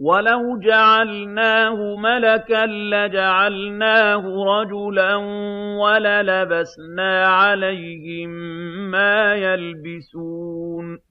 وَلَوْ جَعَلْنَاهُ مَلَكًا لَّجَعَلْنَاهُ رَجُلًا وَلَلَبَسْنَا عَلَيْهِم مَّا يَلْبِسُونَ